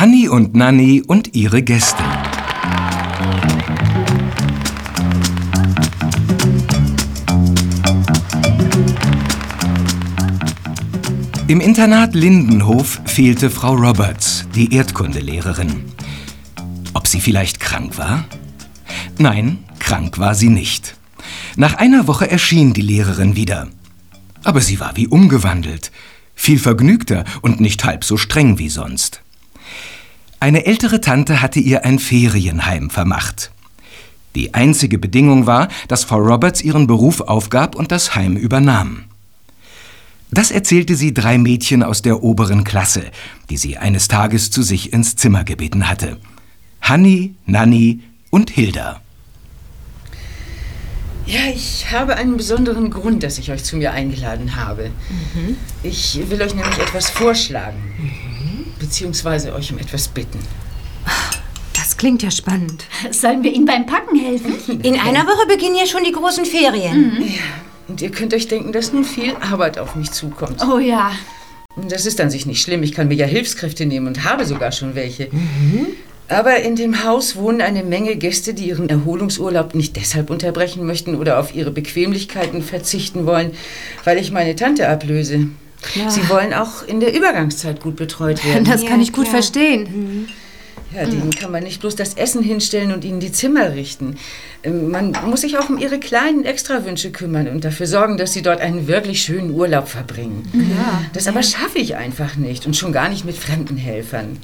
Hanni und Nanni und ihre Gäste. Im Internat Lindenhof fehlte Frau Roberts, die Erdkundelehrerin. Ob sie vielleicht krank war? Nein, krank war sie nicht. Nach einer Woche erschien die Lehrerin wieder. Aber sie war wie umgewandelt, viel vergnügter und nicht halb so streng wie sonst. Eine ältere Tante hatte ihr ein Ferienheim vermacht. Die einzige Bedingung war, dass Frau Roberts ihren Beruf aufgab und das Heim übernahm. Das erzählte sie drei Mädchen aus der oberen Klasse, die sie eines Tages zu sich ins Zimmer gebeten hatte. Hanni, Nanni und Hilda. Ja, ich habe einen besonderen Grund, dass ich euch zu mir eingeladen habe. Mhm. Ich will euch nämlich etwas vorschlagen, mhm. Beziehungsweise euch um etwas bitten. Das klingt ja spannend. Sollen wir Ihnen beim Packen helfen? In einer Woche beginnen ja schon die großen Ferien. Mhm. Ja, und ihr könnt euch denken, dass nun viel Arbeit auf mich zukommt. Oh ja. Das ist an sich nicht schlimm. Ich kann mir ja Hilfskräfte nehmen und habe sogar schon welche. Mhm. Aber in dem Haus wohnen eine Menge Gäste, die ihren Erholungsurlaub nicht deshalb unterbrechen möchten oder auf ihre Bequemlichkeiten verzichten wollen, weil ich meine Tante ablöse. Klar. Sie wollen auch in der Übergangszeit gut betreut werden. Das kann ja, ich gut klar. verstehen. Mhm. Ja, denen kann man nicht bloß das Essen hinstellen und ihnen die Zimmer richten. Ähm, man muss sich auch um ihre kleinen Extrawünsche kümmern und dafür sorgen, dass sie dort einen wirklich schönen Urlaub verbringen. Ja. Das aber schaffe ich einfach nicht und schon gar nicht mit fremden Helfern.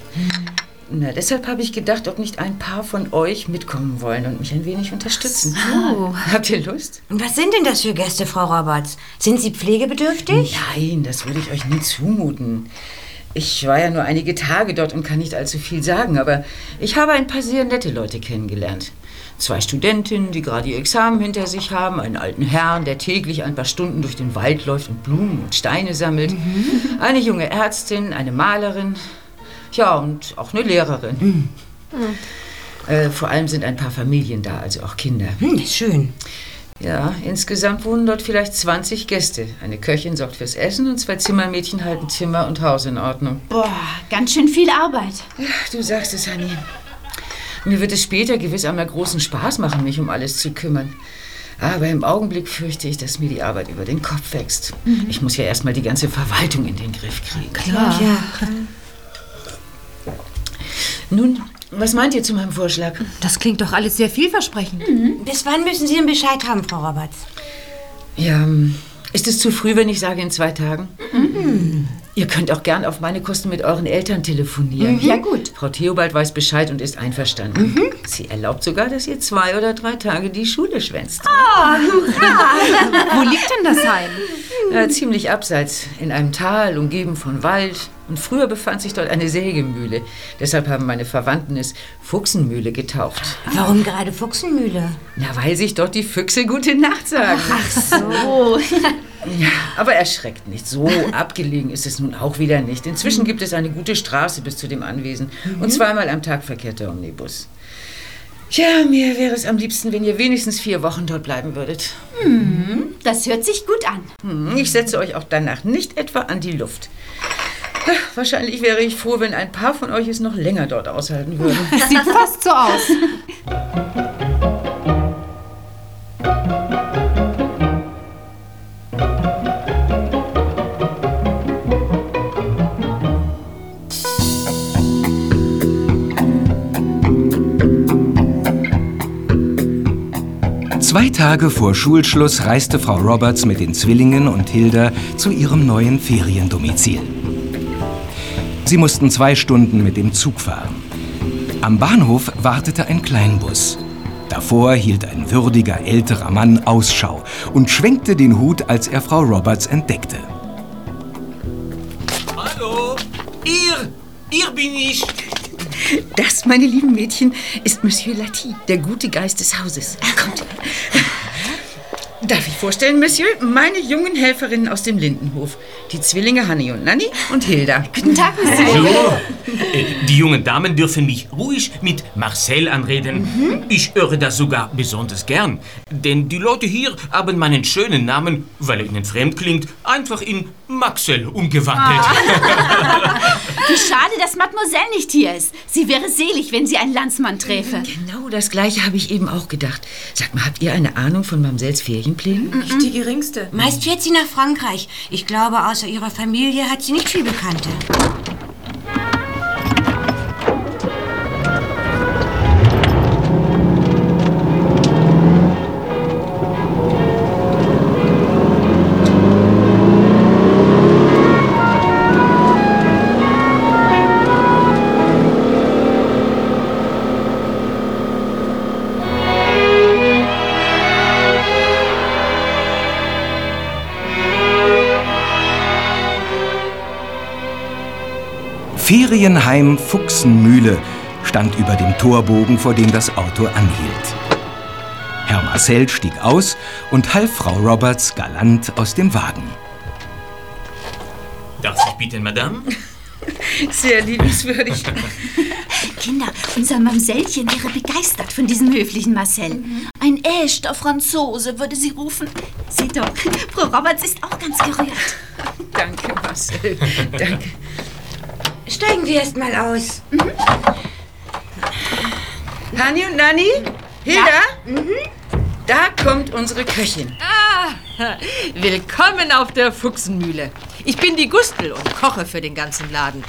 Na, deshalb habe ich gedacht, ob nicht ein paar von euch mitkommen wollen und mich ein wenig unterstützen. So. Habt ihr Lust? Und was sind denn das für Gäste, Frau Roberts? Sind sie pflegebedürftig? Nein, das würde ich euch nie zumuten. Ich war ja nur einige Tage dort und kann nicht allzu viel sagen, aber ich habe ein paar sehr nette Leute kennengelernt. Zwei Studentinnen, die gerade ihr Examen hinter sich haben, einen alten Herrn, der täglich ein paar Stunden durch den Wald läuft und Blumen und Steine sammelt, mhm. eine junge Ärztin, eine Malerin, ja, und auch eine Lehrerin. Mhm. Äh, vor allem sind ein paar Familien da, also auch Kinder. Mhm, schön. Ja, insgesamt wohnen dort vielleicht 20 Gäste. Eine Köchin sorgt fürs Essen und zwei Zimmermädchen halten Zimmer und Haus in Ordnung. Boah, ganz schön viel Arbeit. Ja, du sagst es, Hanni. Mir wird es später gewiss einmal großen Spaß machen, mich um alles zu kümmern. Aber im Augenblick fürchte ich, dass mir die Arbeit über den Kopf wächst. Mhm. Ich muss ja erstmal die ganze Verwaltung in den Griff kriegen. Klar. Ja. Nun, was meint ihr zu meinem Vorschlag? Das klingt doch alles sehr vielversprechend. Mhm. Bis wann müssen Sie denn Bescheid haben, Frau Roberts? Ja, ist es zu früh, wenn ich sage in zwei Tagen? Mhm. Ihr könnt auch gern auf meine Kosten mit euren Eltern telefonieren. Mhm. Ja, gut. Frau Theobald weiß Bescheid und ist einverstanden. Mhm. Sie erlaubt sogar, dass ihr zwei oder drei Tage die Schule schwänzt. Oh, hurra! Wo liegt denn das Heim? Ja, ziemlich abseits, in einem Tal, umgeben von Wald. Und früher befand sich dort eine Sägemühle. Deshalb haben meine Verwandten es Fuchsenmühle getauft. Warum gerade Fuchsenmühle? Na, weil sich dort die Füchse gute Nacht sagen. Ach so. Ja, aber erschreckt nicht. So abgelegen ist es nun auch wieder nicht. Inzwischen gibt es eine gute Straße bis zu dem Anwesen. Mhm. Und zweimal am Tag verkehrt der Omnibus. Tja, mir wäre es am liebsten, wenn ihr wenigstens vier Wochen dort bleiben würdet. Mhm, das hört sich gut an. Mhm, ich setze euch auch danach nicht etwa an die Luft. Wahrscheinlich wäre ich froh, wenn ein paar von euch es noch länger dort aushalten würden. Es sieht fast so aus. Zwei Tage vor Schulschluss reiste Frau Roberts mit den Zwillingen und Hilda zu ihrem neuen Feriendomizil. Sie mussten zwei Stunden mit dem Zug fahren. Am Bahnhof wartete ein Kleinbus. Davor hielt ein würdiger älterer Mann Ausschau und schwenkte den Hut, als er Frau Roberts entdeckte. Hallo, ihr, ihr bin ich. Das, meine lieben Mädchen, ist Monsieur Lati, der gute Geist des Hauses. Kommt. Darf ich vorstellen, Monsieur, meine jungen Helferinnen aus dem Lindenhof. Die Zwillinge Hanni und Nanni und Hilda. Guten Tag, Monsieur. Hallo. Äh, die jungen Damen dürfen mich ruhig mit Marcel anreden. Mhm. Ich höre das sogar besonders gern. Denn die Leute hier haben meinen schönen Namen, weil er ihnen fremd klingt, einfach in Maxel umgewandelt. Ah. Wie schade, dass Mademoiselle nicht hier ist. Sie wäre selig, wenn sie einen Landsmann träfe. Genau das gleiche habe ich eben auch gedacht. Sag mal, habt ihr eine Ahnung von Mamsells Ferienplänen? Nicht die geringste. Meist fährt sie nach Frankreich. Ich glaube, außer ihrer Familie hat sie nicht viel Bekannte. Ferienheim Fuchsenmühle stand über dem Torbogen, vor dem das Auto anhielt. Herr Marcel stieg aus und half Frau Roberts galant aus dem Wagen. Darf ich bitten, Madame? Sehr liebenswürdig. Kinder, unser Mamsellchen wäre begeistert von diesem höflichen Marcel. Ein echter Franzose, würde sie rufen. Sieh doch, Frau Roberts ist auch ganz gerührt. Danke, Marcel. Danke. Steigen wir erst mal aus. Hani und Nanni? Hilda? Da kommt unsere Köchin. Willkommen auf der Fuchsenmühle. Ich bin die Gustel und koche für den ganzen Laden.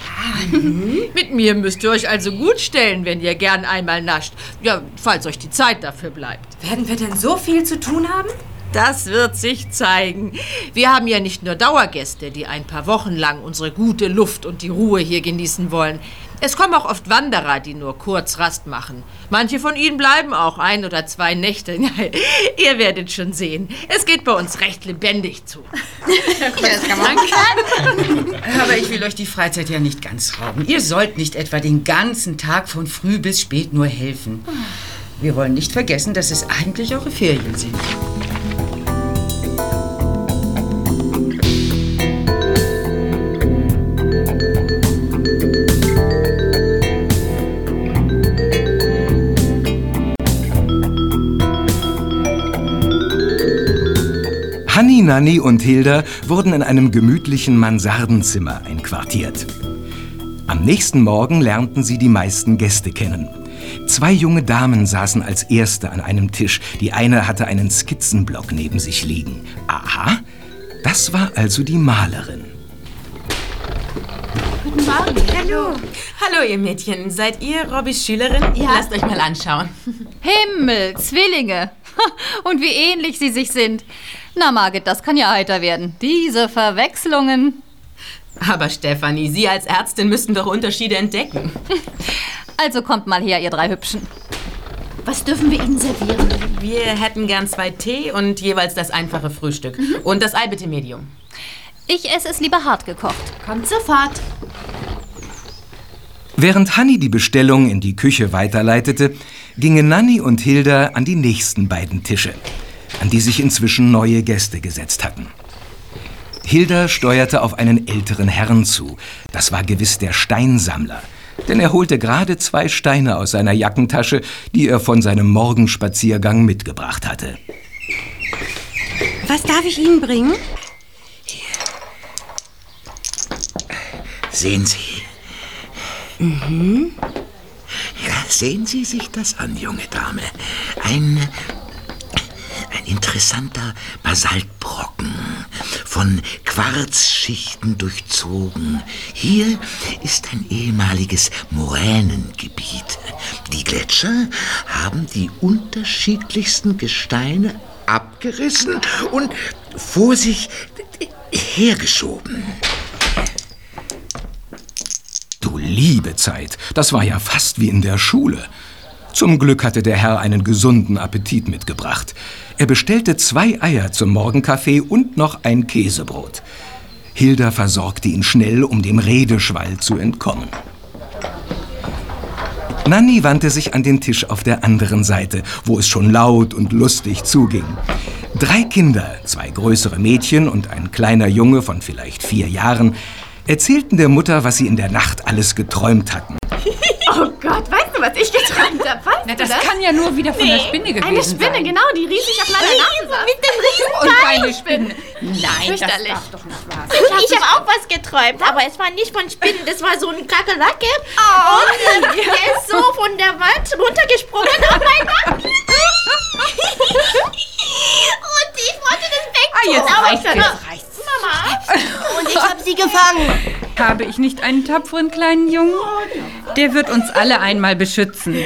Mit mir müsst ihr euch also gut stellen, wenn ihr gern einmal nascht. Ja, falls euch die Zeit dafür bleibt. Werden wir denn so viel zu tun haben? Das wird sich zeigen. Wir haben ja nicht nur Dauergäste, die ein paar Wochen lang unsere gute Luft und die Ruhe hier genießen wollen. Es kommen auch oft Wanderer, die nur kurz Rast machen. Manche von ihnen bleiben auch ein oder zwei Nächte. Ihr werdet schon sehen. Es geht bei uns recht lebendig zu. Aber ich will euch die Freizeit ja nicht ganz rauben. Ihr sollt nicht etwa den ganzen Tag von früh bis spät nur helfen. Wir wollen nicht vergessen, dass es eigentlich eure Ferien sind. Nanni und Hilda wurden in einem gemütlichen Mansardenzimmer einquartiert. Am nächsten Morgen lernten sie die meisten Gäste kennen. Zwei junge Damen saßen als erste an einem Tisch. Die eine hatte einen Skizzenblock neben sich liegen. Aha, das war also die Malerin. Hallo. Hallo, ihr Mädchen. Seid ihr Robbys Schülerin? Ja. Lasst euch mal anschauen. Himmel, Zwillinge. Und wie ähnlich sie sich sind. Na, Margit, das kann ja heiter werden. Diese Verwechslungen. Aber Stefanie, Sie als Ärztin müssten doch Unterschiede entdecken. Also kommt mal her, ihr drei Hübschen. Was dürfen wir Ihnen servieren? Wir hätten gern zwei Tee und jeweils das einfache Frühstück. Und das Ei bitte Medium. Ich esse es lieber hart gekocht. Kommt sofort. Während Hanni die Bestellung in die Küche weiterleitete, gingen Nanni und Hilda an die nächsten beiden Tische, an die sich inzwischen neue Gäste gesetzt hatten. Hilda steuerte auf einen älteren Herrn zu. Das war gewiss der Steinsammler, denn er holte gerade zwei Steine aus seiner Jackentasche, die er von seinem Morgenspaziergang mitgebracht hatte. Was darf ich Ihnen bringen? Sehen Sie. Ja, sehen Sie sich das an, junge Dame. Ein, ein interessanter Basaltbrocken, von Quarzschichten durchzogen. Hier ist ein ehemaliges Moränengebiet. Die Gletscher haben die unterschiedlichsten Gesteine abgerissen und vor sich hergeschoben. Du liebe Zeit, das war ja fast wie in der Schule. Zum Glück hatte der Herr einen gesunden Appetit mitgebracht. Er bestellte zwei Eier zum Morgenkaffee und noch ein Käsebrot. Hilda versorgte ihn schnell, um dem Redeschwall zu entkommen. Nanni wandte sich an den Tisch auf der anderen Seite, wo es schon laut und lustig zuging. Drei Kinder, zwei größere Mädchen und ein kleiner Junge von vielleicht vier Jahren, erzählten der Mutter, was sie in der Nacht alles geträumt hatten. Oh Gott, du, was ich geträumt habe? Weißt Na, das das? kann ja nur wieder von der Spinne gewesen Eine Spinne, sein. genau, die riesig auf meiner Nase saß. Mit dem riesen Und keine Spinne. Nein, das darf doch nicht wahr Ich habe auch was geträumt, aber es war nicht von Spinnen, das war so ein Kakerlake. Und äh, der ist so von der Wand runtergesprungen auf mein Nacken. Und ich wollte das wegtun, Ah, jetzt aber reicht's, ich jetzt reicht's. Mama. Und ich habe sie gefangen. Habe ich nicht einen tapferen kleinen Jungen? Der wird uns alle einmal beschützen.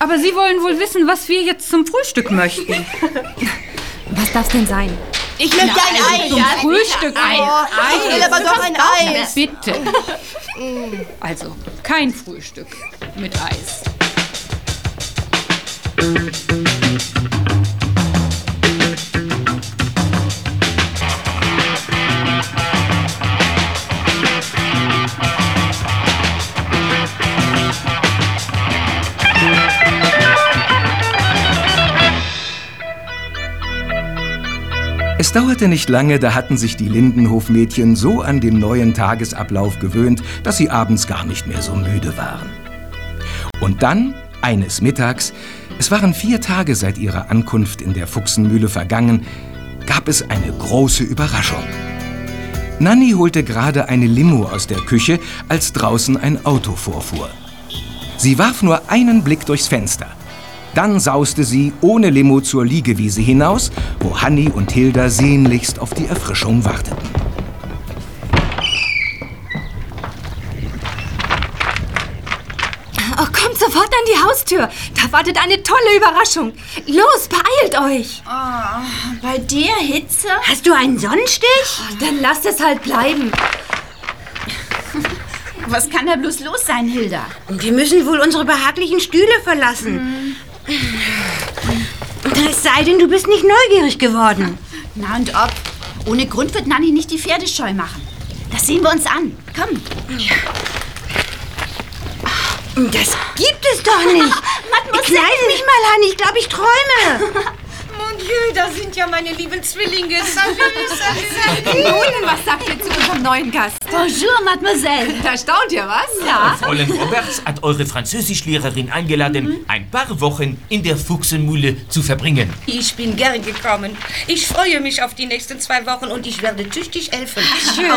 Aber Sie wollen wohl wissen, was wir jetzt zum Frühstück möchten. Was darf's denn sein? Ich möchte ein Ei. Zum Frühstück ein Ich will aber doch ein Ei. Bitte. Also, kein Frühstück mit Eis. Es dauerte nicht lange, da hatten sich die Lindenhofmädchen so an den neuen Tagesablauf gewöhnt, dass sie abends gar nicht mehr so müde waren. Und dann, eines Mittags, es waren vier Tage seit ihrer Ankunft in der Fuchsenmühle vergangen, gab es eine große Überraschung. Nanny holte gerade eine Limo aus der Küche, als draußen ein Auto vorfuhr. Sie warf nur einen Blick durchs Fenster. Dann sauste sie ohne Limo zur Liegewiese hinaus, wo Hanni und Hilda sehnlichst auf die Erfrischung warteten. Oh, kommt sofort an die Haustür. Da wartet eine tolle Überraschung. Los, beeilt euch. Bei der Hitze? Hast du einen Sonnenstich? Dann lasst es halt bleiben. Was kann da bloß los sein, Hilda? Wir müssen wohl unsere behaglichen Stühle verlassen. Es sei denn, du bist nicht neugierig geworden. Na und ob? Ohne Grund wird Nanni nicht die Pferde scheu machen. Das sehen wir uns an. Komm. Das gibt es doch nicht. Kneif mich mal an, ich glaube, ich träume. Mon Dieu, da sind ja meine lieben Zwillinge. Salut, salut. Nun, was sagt ihr zu unserem neuen Gast? Bonjour, Mademoiselle. Erstaunt ihr was? Ja. Fräulein Roberts hat eure Französischlehrerin eingeladen, ein paar Wochen in der Fuchsenmühle zu verbringen. Ich bin gern gekommen. Ich freue mich auf die nächsten zwei Wochen und ich werde tüchtig helfen.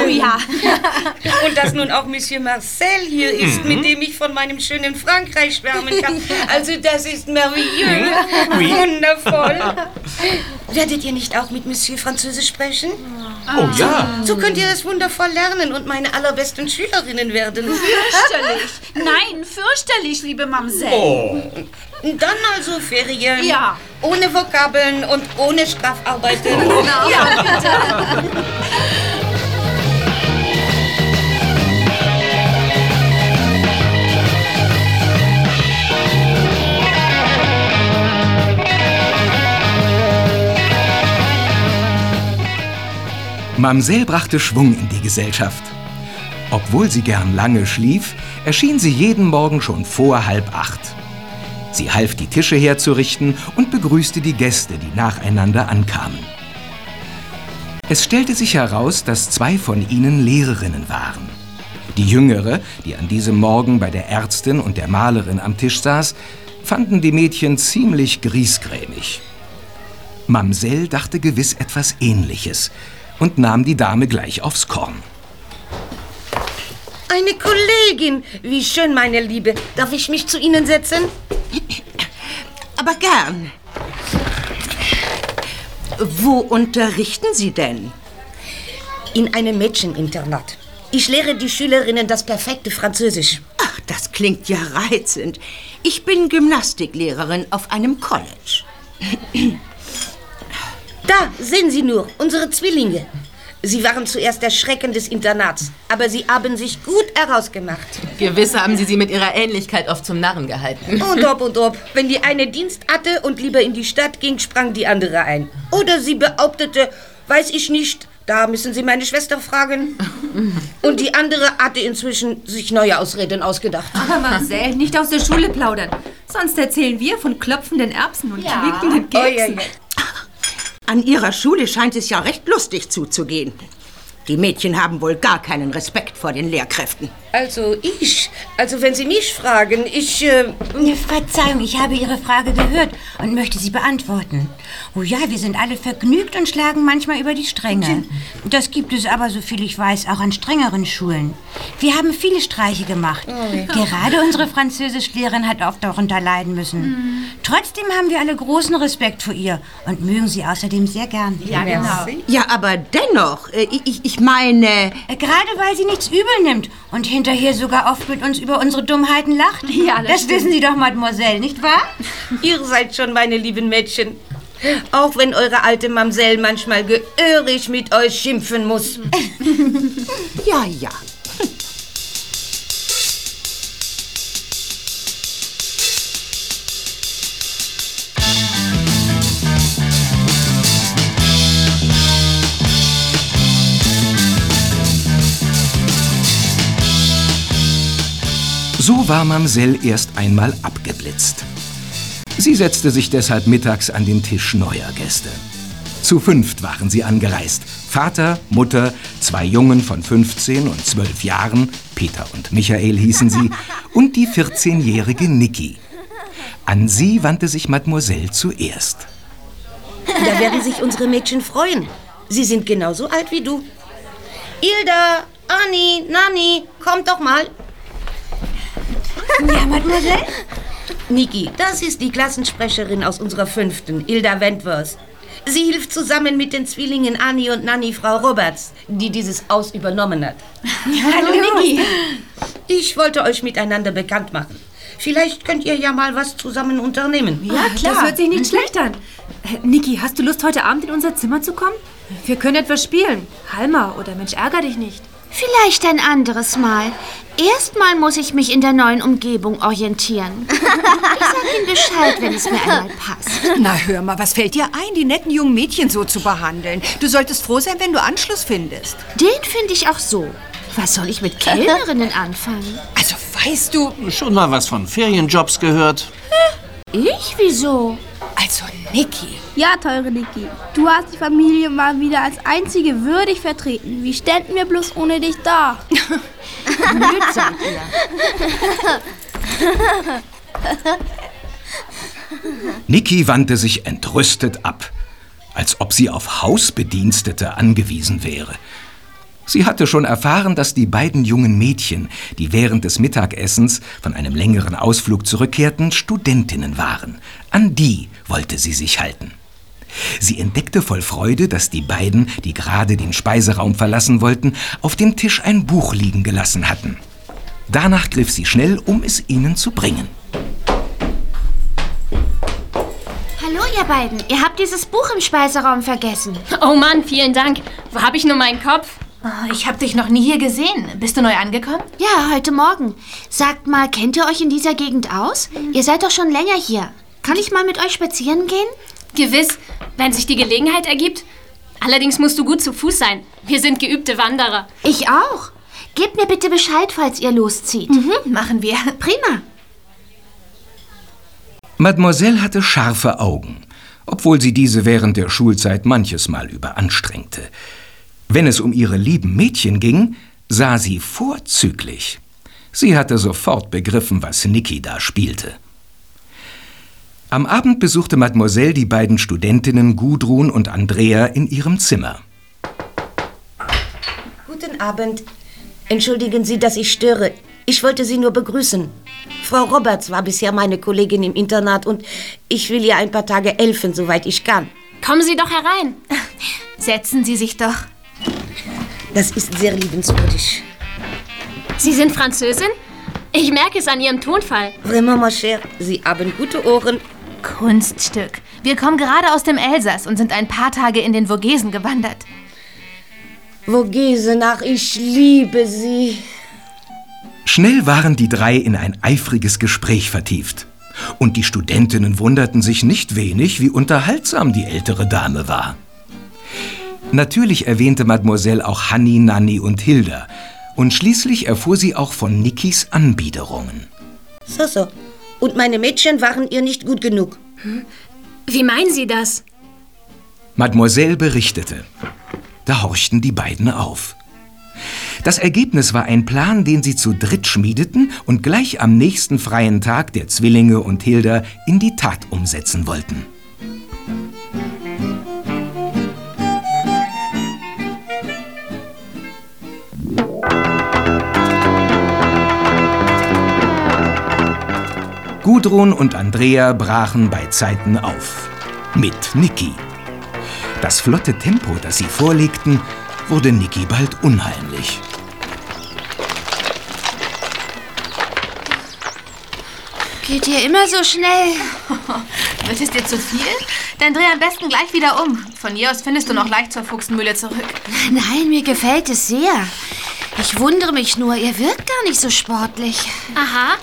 Oh ja. Und dass nun auch Monsieur Marcel hier ist, Mhm. mit dem ich von meinem schönen Frankreich schwärmen kann. Also das ist merveilleux. Oui. Wundervoll. Werdet ihr nicht auch mit Monsieur Französisch sprechen? Oh ja. So könnt ihr es wundervoll lernen und meine allerbesten Schülerinnen werden. Fürchterlich. Nein, fürchterlich, liebe Mamsell. Oh. Dann also Ferien. Ja. Ohne Vokabeln und ohne Strafarbeiten. Ja, bitte. Mamsell brachte Schwung in die Gesellschaft. Obwohl sie gern lange schlief, erschien sie jeden Morgen schon vor halb acht. Sie half die Tische herzurichten und begrüßte die Gäste, die nacheinander ankamen. Es stellte sich heraus, dass zwei von ihnen Lehrerinnen waren. Die jüngere, die an diesem Morgen bei der Ärztin und der Malerin am Tisch saß, fanden die Mädchen ziemlich griesgrämig. Mamsell dachte gewiss etwas Ähnliches und nahm die Dame gleich aufs Korn. Eine Kollegin. Wie schön, meine Liebe. Darf ich mich zu Ihnen setzen? Aber gern. Wo unterrichten Sie denn? In einem Mädcheninternat. Ich lehre die Schülerinnen das perfekte Französisch. Ach, das klingt ja reizend. Ich bin Gymnastiklehrerin auf einem College. Da sehen Sie nur, unsere Zwillinge. Sie waren zuerst der Schrecken des Internats, aber sie haben sich gut herausgemacht. Gewiss haben Sie sie mit ihrer Ähnlichkeit oft zum Narren gehalten. Und ob und ob. Wenn die eine Dienst hatte und lieber in die Stadt ging, sprang die andere ein. Oder sie behauptete, weiß ich nicht, da müssen Sie meine Schwester fragen. Und die andere hatte inzwischen sich neue Ausreden ausgedacht. Aber Marcel, nicht aus der Schule plaudern. Sonst erzählen wir von klopfenden Erbsen und quiekenden Keksen. An Ihrer Schule scheint es ja recht lustig zuzugehen. Die Mädchen haben wohl gar keinen Respekt vor den Lehrkräften. Also ich, also wenn Sie mich fragen, ich... Äh, Verzeihung, ich habe Ihre Frage gehört und möchte sie beantworten. Oh ja, wir sind alle vergnügt und schlagen manchmal über die Stränge. Das gibt es aber, soviel ich weiß, auch an strengeren Schulen. Wir haben viele Streiche gemacht. Gerade unsere Französischlehrerin hat oft darunter leiden müssen. Trotzdem haben wir alle großen Respekt vor ihr und mögen sie außerdem sehr gern. Ja, genau. Ja, aber dennoch, äh, ich, ich meine... Äh, Gerade weil sie nichts übel nimmt und hinterher sogar oft mit uns über unsere Dummheiten lacht. Ja, das das wissen Sie doch, Mademoiselle, nicht wahr? Ihr seid schon meine lieben Mädchen. Auch wenn eure alte Mamsell manchmal gehörig mit euch schimpfen muss. ja, ja. So war Mamsell erst einmal abgeblitzt. Sie setzte sich deshalb mittags an den Tisch neuer Gäste. Zu fünft waren sie angereist. Vater, Mutter, zwei Jungen von 15 und 12 Jahren, Peter und Michael hießen sie, und die 14-jährige Niki. An sie wandte sich Mademoiselle zuerst. Da werden sich unsere Mädchen freuen. Sie sind genauso alt wie du. Ilda, Anni, Nanni, kommt doch mal. Ja, Mademoiselle? Niki, das ist die Klassensprecherin aus unserer fünften, Ilda Wentworth. Sie hilft zusammen mit den Zwillingen Anni und Nanni Frau Roberts, die dieses Haus übernommen hat. Hallo, Niki. Ich wollte euch miteinander bekannt machen. Vielleicht könnt ihr ja mal was zusammen unternehmen. Ja, klar. Das hört sich nicht schlecht an. Äh, Niki, hast du Lust, heute Abend in unser Zimmer zu kommen? Wir können etwas spielen. Halma oder Mensch, ärger dich nicht. Vielleicht ein anderes Mal. Erstmal muss ich mich in der neuen Umgebung orientieren. Ich sag Ihnen Bescheid, wenn es mir einmal passt. Na hör mal, was fällt dir ein, die netten jungen Mädchen so zu behandeln? Du solltest froh sein, wenn du Anschluss findest. Den finde ich auch so. Was soll ich mit Kellnerinnen anfangen? Also weißt du... Schon mal was von Ferienjobs gehört? Ich? Wieso? Also, Niki. Ja, teure Niki. Du hast die Familie mal wieder als einzige würdig vertreten. Wie ständen wir bloß ohne dich da? Blöd seid Niki wandte sich entrüstet ab, als ob sie auf Hausbedienstete angewiesen wäre. Sie hatte schon erfahren, dass die beiden jungen Mädchen, die während des Mittagessens von einem längeren Ausflug zurückkehrten, Studentinnen waren. An die wollte sie sich halten. Sie entdeckte voll Freude, dass die beiden, die gerade den Speiseraum verlassen wollten, auf dem Tisch ein Buch liegen gelassen hatten. Danach griff sie schnell, um es ihnen zu bringen. Hallo, ihr beiden. Ihr habt dieses Buch im Speiseraum vergessen. Oh Mann, vielen Dank. Wo habe ich nur meinen Kopf? Oh, Ich habe dich noch nie hier gesehen. Bist du neu angekommen? Ja, heute Morgen. Sagt mal, kennt ihr euch in dieser Gegend aus? Ihr seid doch schon länger hier. Kann ich mal mit euch spazieren gehen? Gewiss, wenn sich die Gelegenheit ergibt. Allerdings musst du gut zu Fuß sein. Wir sind geübte Wanderer. Ich auch. Gebt mir bitte Bescheid, falls ihr loszieht. Mhm, machen wir. Prima. Mademoiselle hatte scharfe Augen, obwohl sie diese während der Schulzeit manches Mal überanstrengte. Wenn es um ihre lieben Mädchen ging, sah sie vorzüglich. Sie hatte sofort begriffen, was Niki da spielte. Am Abend besuchte Mademoiselle die beiden Studentinnen Gudrun und Andrea in ihrem Zimmer. Guten Abend. Entschuldigen Sie, dass ich störe. Ich wollte Sie nur begrüßen. Frau Roberts war bisher meine Kollegin im Internat und ich will ihr ein paar Tage helfen, soweit ich kann. Kommen Sie doch herein. Setzen Sie sich doch. Das ist sehr liebenswürdig. Sie sind Französin? Ich merke es an Ihrem Tonfall. Vraiment, ma chère, Sie haben gute Ohren. Kunststück. Wir kommen gerade aus dem Elsass und sind ein paar Tage in den Vogesen gewandert. Vogese nach, ich liebe Sie. Schnell waren die drei in ein eifriges Gespräch vertieft. Und die Studentinnen wunderten sich nicht wenig, wie unterhaltsam die ältere Dame war. Natürlich erwähnte Mademoiselle auch Hanni, Nanni und Hilda. Und schließlich erfuhr sie auch von Nikis Anbiederungen. So, so. Und meine Mädchen waren ihr nicht gut genug. Wie meinen Sie das? Mademoiselle berichtete. Da horchten die beiden auf. Das Ergebnis war ein Plan, den sie zu dritt schmiedeten und gleich am nächsten freien Tag der Zwillinge und Hilda in die Tat umsetzen wollten. Gudrun und Andrea brachen bei Zeiten auf. Mit Niki. Das flotte Tempo, das sie vorlegten, wurde Niki bald unheimlich. Geht ihr immer so schnell? Wird es dir zu viel? Dann dreh am besten gleich wieder um. Von hier aus findest du noch leicht zur Fuchsenmühle zurück. Nein, mir gefällt es sehr. Ich wundere mich nur, ihr wirkt gar nicht so sportlich. Aha.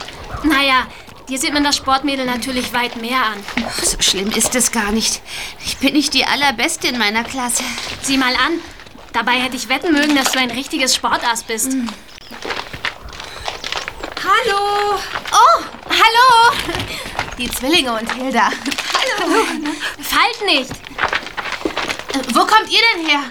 Naja, dir sieht man das Sportmädel natürlich weit mehr an. Ach, so schlimm ist es gar nicht. Ich bin nicht die Allerbeste in meiner Klasse. Sieh mal an. Dabei hätte ich wetten mögen, dass du ein richtiges Sportass bist. Hallo! Oh, hallo! Die Zwillinge und Hilda. Hallo! Fallt nicht! Äh, Wo kommt ihr denn her?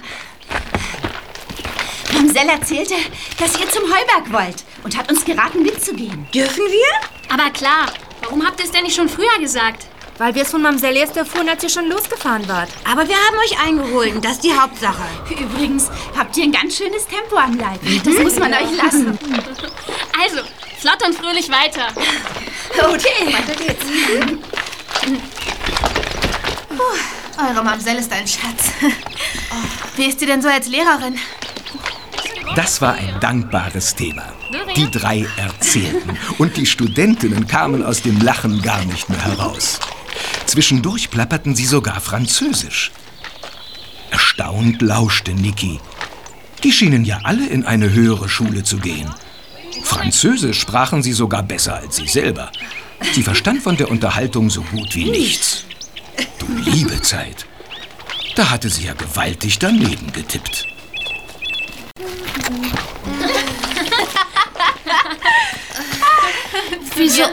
Mamsell erzählte, dass ihr zum Heuberg wollt und hat uns geraten, mitzugehen. Dürfen wir? Aber klar. Warum habt ihr es denn nicht schon früher gesagt? Weil wir es von Mamsell erst erfuhren, als ihr schon losgefahren wart. Aber wir haben euch eingeholt und das ist die Hauptsache. Übrigens habt ihr ein ganz schönes Tempo am Leib. Das muss man euch lassen. Also, flott und fröhlich weiter. Okay, weiter geht's. Puh, eure Mamsell ist ein Schatz. Oh, wie ist sie denn so als Lehrerin? Das war ein dankbares Thema. Die drei erzählten und die Studentinnen kamen aus dem Lachen gar nicht mehr heraus. Zwischendurch plapperten sie sogar Französisch. Erstaunt lauschte Niki. Die schienen ja alle in eine höhere Schule zu gehen. Französisch sprachen sie sogar besser als sie selber. Sie verstand von der Unterhaltung so gut wie nichts. Du liebe Zeit. Da hatte sie ja gewaltig daneben getippt. Wieso,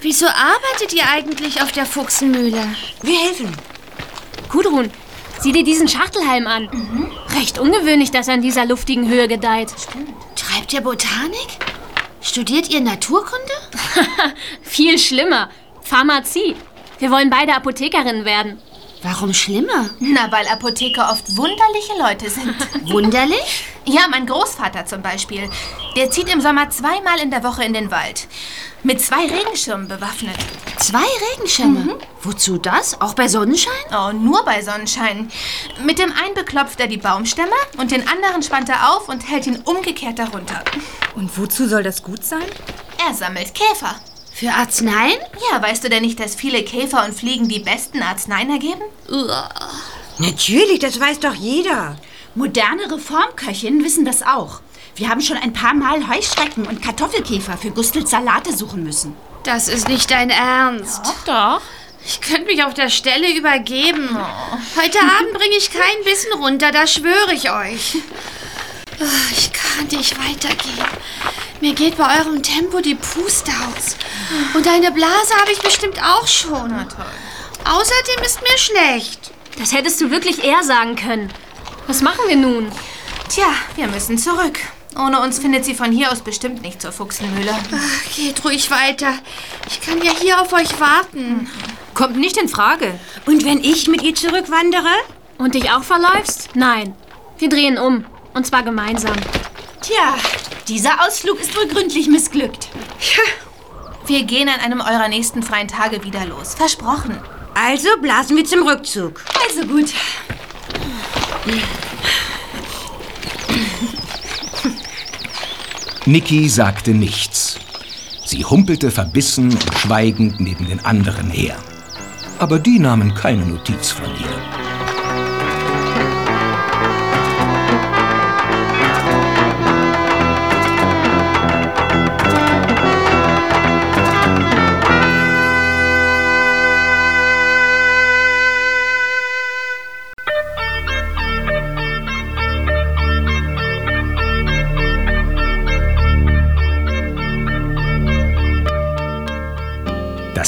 wieso arbeitet ihr eigentlich auf der Fuchsenmühle? Wir helfen. Gudrun, sieh dir diesen Schachtelhalm an. Recht ungewöhnlich, dass er in dieser luftigen Höhe gedeiht. Treibt ihr Botanik? Studiert ihr Naturkunde? Viel schlimmer. Pharmazie. Wir wollen beide Apothekerinnen werden. Warum schlimmer? Na, weil Apotheker oft wunderliche Leute sind. Wunderlich? Ja, mein Großvater zum Beispiel. Der zieht im Sommer zweimal in der Woche in den Wald. Mit zwei Regenschirmen bewaffnet. Zwei Regenschirme? Wozu das? Auch bei Sonnenschein? Oh, nur bei Sonnenschein. Mit dem einen beklopft er die Baumstämme und den anderen spannt er auf und hält ihn umgekehrt darunter. Und wozu soll das gut sein? Er sammelt Käfer. Für Arzneien? Ja, weißt du denn nicht, dass viele Käfer und Fliegen die besten Arzneien ergeben? Natürlich, das weiß doch jeder. Moderne Reformköchinnen wissen das auch. Wir haben schon ein paar Mal Heuschrecken und Kartoffelkäfer für Gustels Salate suchen müssen. Das ist nicht dein Ernst. Doch, doch. Ich könnte mich auf der Stelle übergeben. Heute Abend bringe ich kein Bissen runter, das schwöre ich euch. Ich kann nicht weitergehen. Mir geht bei eurem Tempo die Puste aus. Und eine Blase habe ich bestimmt auch schon. Außerdem ist mir schlecht. Das hättest du wirklich eher sagen können. Was machen wir nun? Tja, wir müssen zurück. Ohne uns findet sie von hier aus bestimmt nicht zur Fuchsenmühle. Ach, geht ruhig weiter. Ich kann ja hier auf euch warten. Kommt nicht in Frage. Und wenn ich mit ihr zurückwandere? Und dich auch verläufst? Nein. Wir drehen um. Und zwar gemeinsam. Tja, dieser Ausflug ist wohl gründlich missglückt. Wir gehen an einem eurer nächsten freien Tage wieder los. Versprochen. Also blasen wir zum Rückzug. Also gut. Niki sagte nichts. Sie humpelte verbissen und schweigend neben den anderen her. Aber die nahmen keine Notiz von ihr.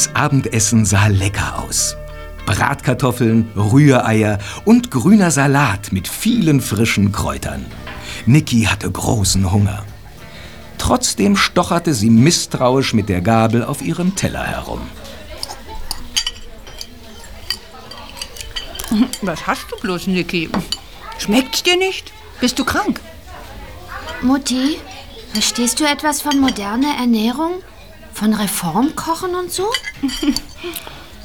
Das Abendessen sah lecker aus. Bratkartoffeln, Rühreier und grüner Salat mit vielen frischen Kräutern. Niki hatte großen Hunger. Trotzdem stocherte sie misstrauisch mit der Gabel auf ihrem Teller herum. Was hast du bloß, Niki? Schmeckt's dir nicht? Bist du krank? Mutti, verstehst du etwas von moderner Ernährung? Von Reformkochen und so?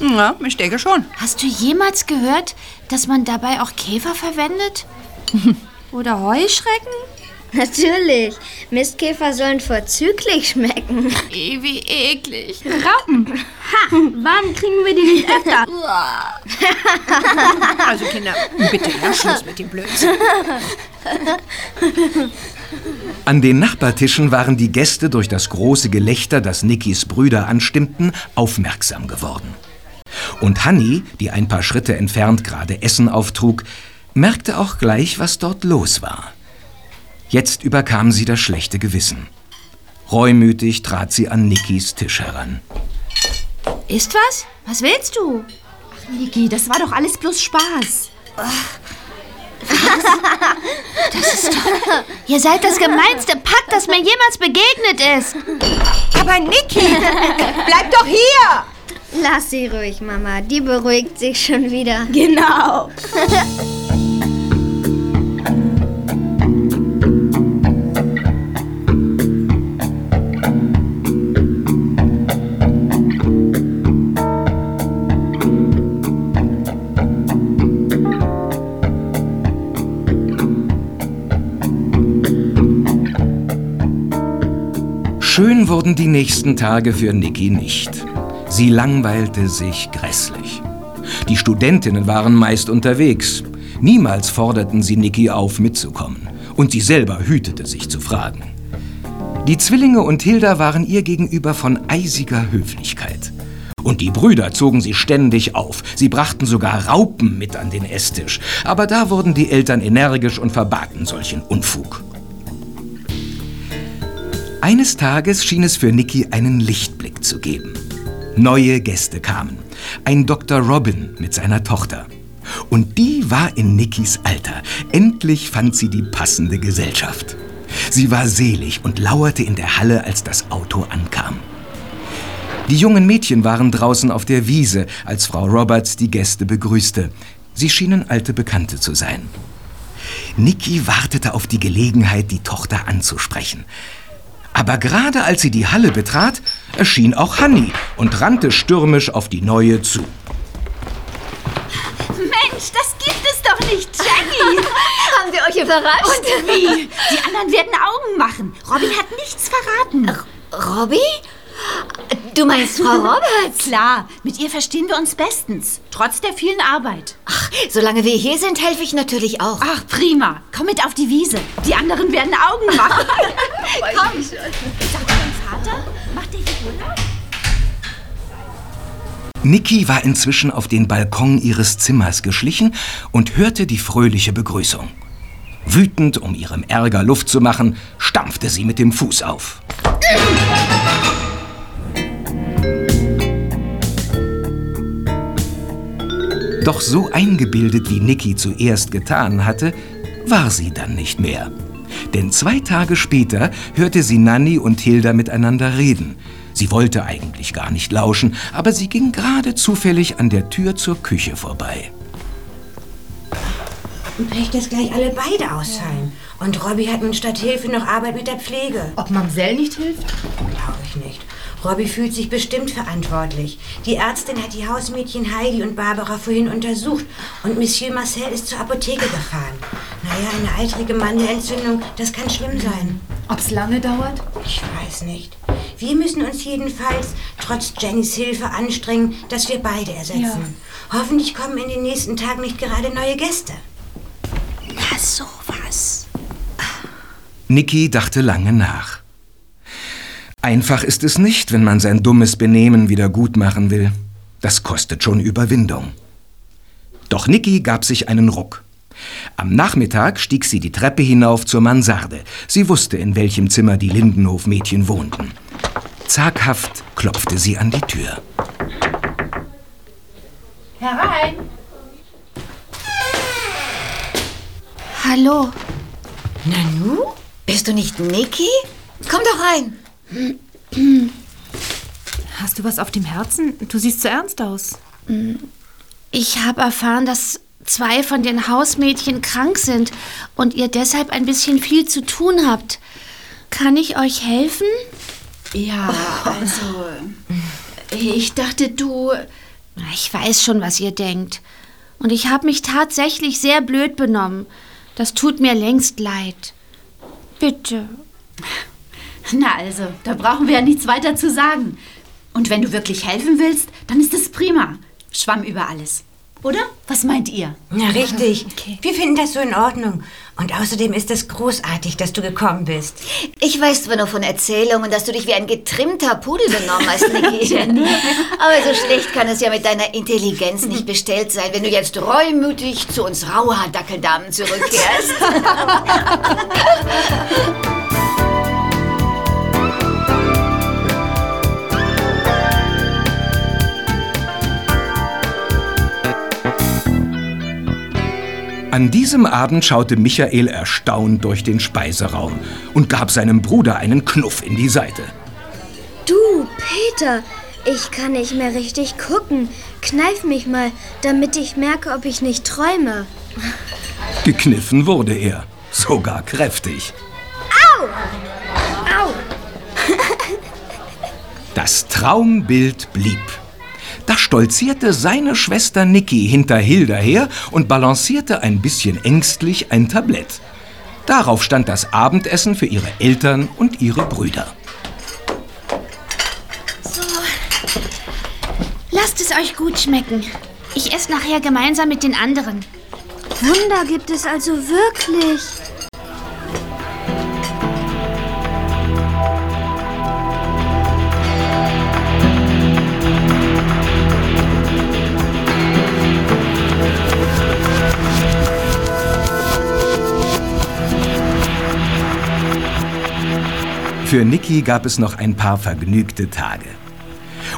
Ja, ich denke schon. Hast du jemals gehört, dass man dabei auch Käfer verwendet? Oder Heuschrecken? Natürlich. Mistkäfer sollen vorzüglich schmecken. Wie eklig. Raupen. Ha, wann kriegen wir die nicht öfter? Also Kinder, bitte ja, Schluss mit dem Blödsinn. An den Nachbartischen waren die Gäste durch das große Gelächter, das Nikis Brüder anstimmten, aufmerksam geworden. Und Hanni, die ein paar Schritte entfernt gerade Essen auftrug, merkte auch gleich, was dort los war. Jetzt überkam sie das schlechte Gewissen. Reumütig trat sie an Nikis Tisch heran. Ist was? Was willst du? Ach, Niki, das war doch alles bloß Spaß. Das ist doch... Ihr seid das gemeinste Pack, das mir jemals begegnet ist. Aber Niki, bleib doch hier! Lass sie ruhig, Mama. Die beruhigt sich schon wieder. Genau. wurden die nächsten Tage für Niki nicht. Sie langweilte sich grässlich. Die Studentinnen waren meist unterwegs. Niemals forderten sie Niki auf, mitzukommen. Und sie selber hütete sich zu fragen. Die Zwillinge und Hilda waren ihr gegenüber von eisiger Höflichkeit. Und die Brüder zogen sie ständig auf. Sie brachten sogar Raupen mit an den Esstisch. Aber da wurden die Eltern energisch und verbaten solchen Unfug. Eines Tages schien es für Niki einen Lichtblick zu geben. Neue Gäste kamen. Ein Dr. Robin mit seiner Tochter. Und die war in Nikis Alter. Endlich fand sie die passende Gesellschaft. Sie war selig und lauerte in der Halle, als das Auto ankam. Die jungen Mädchen waren draußen auf der Wiese, als Frau Roberts die Gäste begrüßte. Sie schienen alte Bekannte zu sein. Niki wartete auf die Gelegenheit, die Tochter anzusprechen. Aber gerade als sie die Halle betrat, erschien auch Hanni und rannte stürmisch auf die Neue zu. Mensch, das gibt es doch nicht, Jenny! Haben wir euch überrascht? Und wie? Die anderen werden Augen machen. Robby hat nichts verraten. Robby? Du meinst Frau Roberts? Klar, mit ihr verstehen wir uns bestens. Trotz der vielen Arbeit. Ach, solange wir hier sind, helfe ich natürlich auch. Ach, prima. Komm mit auf die Wiese. Die anderen werden Augen machen. Komm. Sag dein Vater, macht ihr hier Urlaub? Niki war inzwischen auf den Balkon ihres Zimmers geschlichen und hörte die fröhliche Begrüßung. Wütend, um ihrem Ärger Luft zu machen, stampfte sie mit dem Fuß auf. Doch so eingebildet, wie Niki zuerst getan hatte, war sie dann nicht mehr. Denn zwei Tage später hörte sie Nanni und Hilda miteinander reden. Sie wollte eigentlich gar nicht lauschen, aber sie ging gerade zufällig an der Tür zur Küche vorbei. Nicht, dass gleich alle beide ausfallen. Und Robby hat nun statt Hilfe noch Arbeit mit der Pflege. Ob Mamsell nicht hilft? Glaube ich nicht. Robby fühlt sich bestimmt verantwortlich. Die Ärztin hat die Hausmädchen Heidi und Barbara vorhin untersucht und Monsieur Marcel ist zur Apotheke gefahren. Naja, eine eitrige Mandelentzündung, das kann schlimm sein. Ob's lange dauert? Ich weiß nicht. Wir müssen uns jedenfalls trotz Jennys Hilfe anstrengen, dass wir beide ersetzen. Hoffentlich kommen in den nächsten Tagen nicht gerade neue Gäste. Na, sowas. Niki dachte lange nach. Einfach ist es nicht, wenn man sein dummes Benehmen wieder gut machen will. Das kostet schon Überwindung. Doch Niki gab sich einen Ruck. Am Nachmittag stieg sie die Treppe hinauf zur Mansarde. Sie wusste, in welchem Zimmer die Lindenhof-Mädchen wohnten. Zaghaft klopfte sie an die Tür. Herein. Hallo. Nanu? Bist du nicht Niki? Komm doch rein. Hast du was auf dem Herzen? Du siehst so ernst aus. Ich habe erfahren, dass zwei von den Hausmädchen krank sind und ihr deshalb ein bisschen viel zu tun habt. Kann ich euch helfen? Ja, also. Ich dachte, du. Ich weiß schon, was ihr denkt. Und ich habe mich tatsächlich sehr blöd benommen. Das tut mir längst leid. Bitte. Na also, da brauchen wir ja nichts weiter zu sagen. Und wenn du wirklich helfen willst, dann ist es prima. Schwamm über alles. Oder? Was meint ihr? Ja, richtig. Wir finden das so in Ordnung. Und außerdem ist es großartig, dass du gekommen bist. Ich weiß zwar nur von Erzählungen, dass du dich wie ein getrimmter Pudel benommen hast, Niki. Jenny. Aber so schlecht kann es ja mit deiner Intelligenz nicht bestellt sein, wenn du jetzt reumütig zu uns Rauhaar-Dackeldamen zurückkehrst. An diesem Abend schaute Michael erstaunt durch den Speiseraum und gab seinem Bruder einen Knuff in die Seite. Du, Peter, ich kann nicht mehr richtig gucken. Kneif mich mal, damit ich merke, ob ich nicht träume. Gekniffen wurde er, sogar kräftig. Au! Au! Das Traumbild blieb. Da stolzierte seine Schwester Niki hinter Hilda her und balancierte ein bisschen ängstlich ein Tablett. Darauf stand das Abendessen für ihre Eltern und ihre Brüder. So. Lasst es euch gut schmecken. Ich esse nachher gemeinsam mit den anderen. Wunder gibt es also wirklich. Für Niki gab es noch ein paar vergnügte Tage.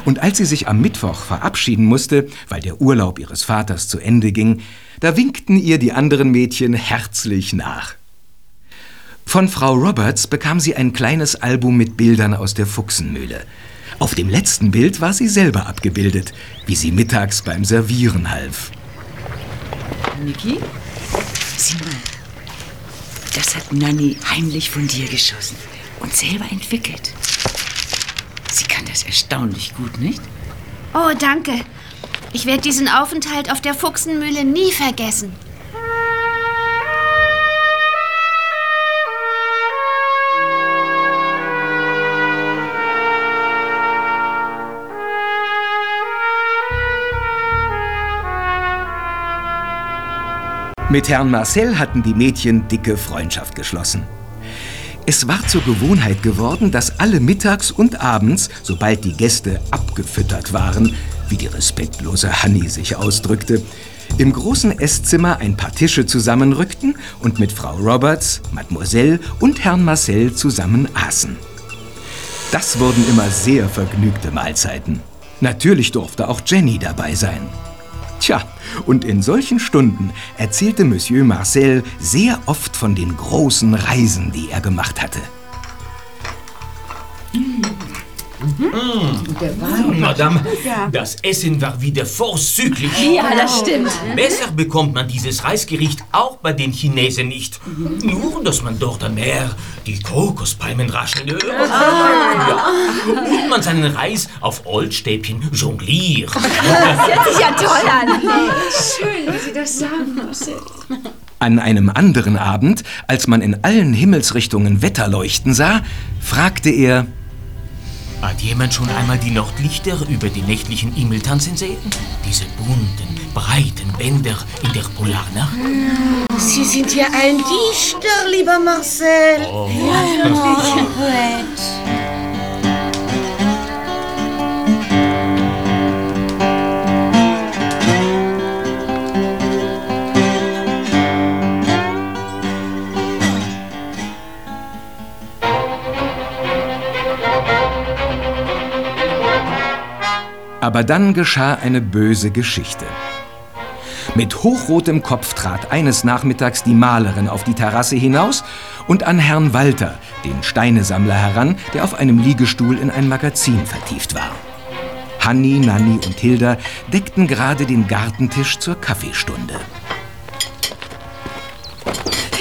Und als sie sich am Mittwoch verabschieden musste, weil der Urlaub ihres Vaters zu Ende ging, da winkten ihr die anderen Mädchen herzlich nach. Von Frau Roberts bekam sie ein kleines Album mit Bildern aus der Fuchsenmühle. Auf dem letzten Bild war sie selber abgebildet, wie sie mittags beim Servieren half. Niki? Sieh mal. Das hat Nanny heimlich von dir geschossen und selber entwickelt. Sie kann das erstaunlich gut, nicht? Oh, danke. Ich werde diesen Aufenthalt auf der Fuchsenmühle nie vergessen. Mit Herrn Marcel hatten die Mädchen dicke Freundschaft geschlossen. Es war zur Gewohnheit geworden, dass alle mittags und abends, sobald die Gäste abgefüttert waren, wie die respektlose Hanni sich ausdrückte, im großen Esszimmer ein paar Tische zusammenrückten und mit Frau Roberts, Mademoiselle und Herrn Marcel zusammen aßen. Das wurden immer sehr vergnügte Mahlzeiten. Natürlich durfte auch Jenny dabei sein. Tja, und in solchen Stunden erzählte Monsieur Marcel sehr oft von den großen Reisen, die er gemacht hatte. Mmh, Madame, das Essen war wieder vorzüglich. Ja, das stimmt. Besser bekommt man dieses Reisgericht auch bei den Chinesen nicht. Nur, dass man dort am Meer die Kokospalmen raschelt. Ja. Und man seinen Reis auf Oldstäbchen jongliert. Das hört sich ja toll an. Schön, wie Sie das sagen, Marcel. An einem anderen Abend, als man in allen Himmelsrichtungen Wetterleuchten sah, fragte er, Hat jemand schon einmal die Nordlichter über die nächtlichen Himmel tanzen sehen? Diese bunten, breiten Bänder in der Polarnacht? Sie sind ja ein Dichter, lieber Marcel. Oh. Ja, wirklich. Aber dann geschah eine böse Geschichte. Mit hochrotem Kopf trat eines Nachmittags die Malerin auf die Terrasse hinaus und an Herrn Walter, den Steinesammler, heran, der auf einem Liegestuhl in ein Magazin vertieft war. Hanni, Nanni und Hilda deckten gerade den Gartentisch zur Kaffeestunde.